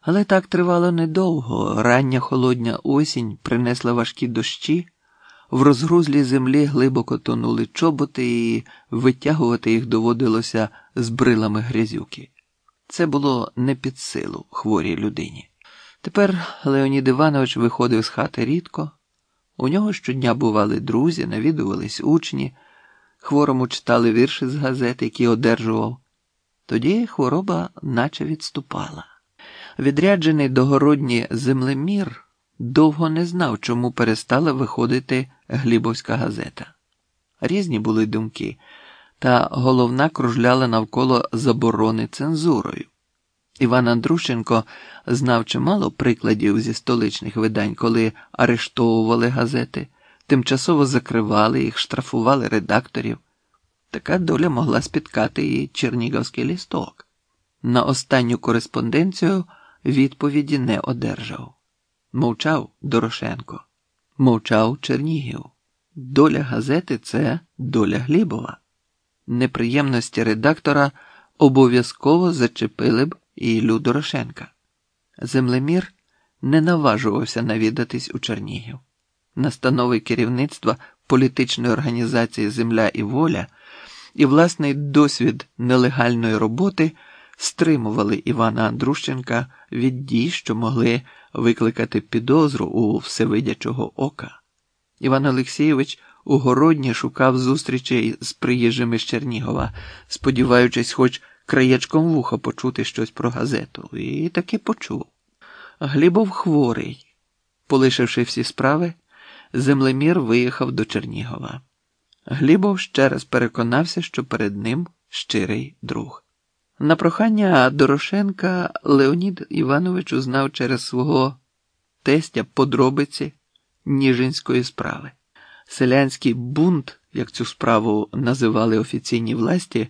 Але так тривало недовго. Рання холодня осінь принесла важкі дощі, в розгрузлій землі глибоко тонули чоботи, і витягувати їх доводилося з брилами грязюки. Це було не під силу хворій людині. Тепер Леонід Іванович виходив з хати рідко. У нього щодня бували друзі, навідувались учні, хворому читали вірші з газет, які одержував. Тоді хвороба наче відступала. Відряджений до городні землемір довго не знав, чому перестала виходити Глібовська газета. Різні були думки, та головна кружляла навколо заборони цензурою. Іван Андрущенко знав чимало прикладів зі столичних видань, коли арештовували газети, тимчасово закривали їх, штрафували редакторів. Така доля могла спіткати і Чернігівський лісток. На останню кореспонденцію відповіді не одержав. Мовчав Дорошенко, мовчав Чернігів. Доля газети це доля Глібова. Неприємності редактора обов'язково зачепили б і Іллю Дорошенка. Землемір не наважувався навідатись у Чернігів. Настанови керівництва політичної організації Земля і воля і власний досвід нелегальної роботи стримували Івана Андрущенка від дій, що могли викликати підозру у всевидячого ока. Іван Олексійович у городні шукав зустрічей з приїжджими з Чернігова, сподіваючись, хоч краєчком вуха почути щось про газету, і таки почув. Глібов хворий. Полишивши всі справи, землемір виїхав до Чернігова. Глібов ще раз переконався, що перед ним щирий друг. На прохання Дорошенка Леонід Іванович узнав через свого тестя подробиці Ніжинської справи. Селянський бунт, як цю справу називали офіційні власті,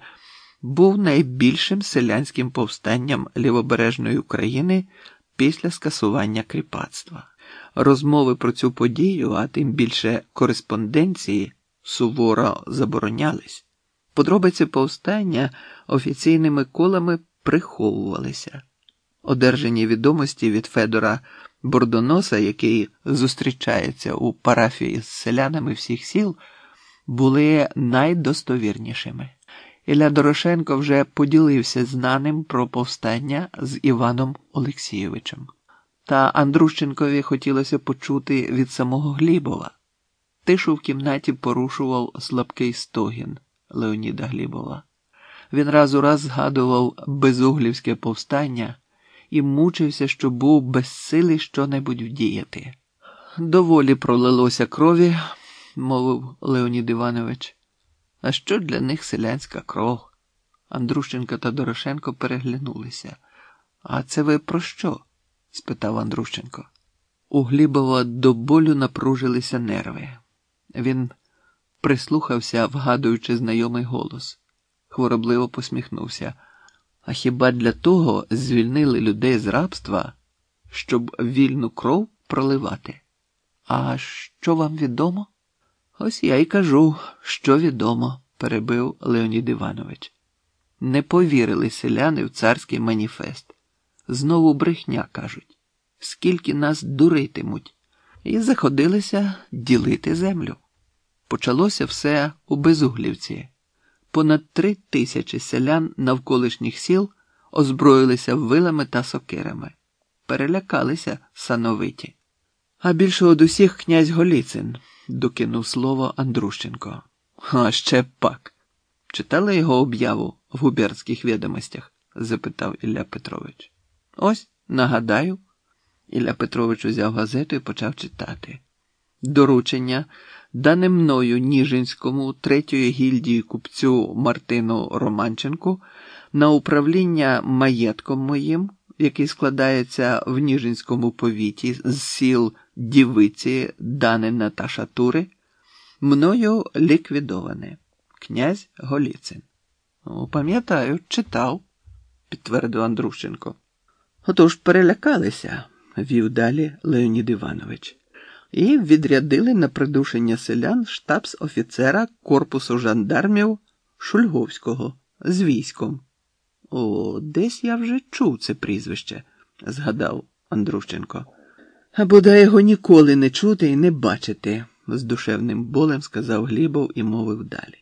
був найбільшим селянським повстанням лівобережної України після скасування кріпацтва. Розмови про цю подію, а тим більше кореспонденції, суворо заборонялись. Подробиці повстання офіційними колами приховувалися. Одержані відомості від Федора Бордоноса, який зустрічається у парафії з селянами всіх сіл, були найдостовірнішими. Ілля Дорошенко вже поділився знаним про повстання з Іваном Олексійовичем. Та Андрущенкові хотілося почути від самого Глібова. Тишу в кімнаті порушував слабкий стогін Леоніда Глібова. Він раз у раз згадував безуглівське повстання і мучився, що був безсилий щонебудь вдіяти. Доволі пролилося крові, мовив Леонід Іванович. А що для них селянська кров? Андрущенко та Дорошенко переглянулися. А це ви про що? спитав Андрущенко. У Глібова до болю напружилися нерви. Він прислухався, вгадуючи знайомий голос. Хворобливо посміхнувся. А хіба для того звільнили людей з рабства, щоб вільну кров проливати? А що вам відомо? Ось я й кажу, що відомо, перебив Леонід Іванович. Не повірили селяни в царський маніфест. Знову брехня кажуть, скільки нас дуритимуть, і заходилися ділити землю. Почалося все у Безуглівці. Понад три тисячі селян навколишніх сіл озброїлися вилами та сокирами, перелякалися сановиті. А більше од усіх князь Голіцин, докинув слово Андрущенко. А ще пак. Читали його об'яву в губернських відомостях? запитав Ілля Петрович. Ось, нагадаю. Ілля Петрович узяв газету і почав читати. Доручення, дане мною Ніжинському третьої гільдії купцю Мартину Романченку на управління маєтком моїм, який складається в Ніжинському повіті з сіл Дівиці, Данина та Шатури, мною ліквідоване. Князь Голіцин. «Ну, Пам'ятаю, читав, підтвердив Андрущенко. Отож перелякалися, вів далі Леонід Іванович, і відрядили на придушення селян штабс-офіцера корпусу жандармів Шульговського з військом. О, десь я вже чув це прізвище, згадав Андрущенко. Бодай його ніколи не чути і не бачити, з душевним болем сказав Глібов і мовив далі.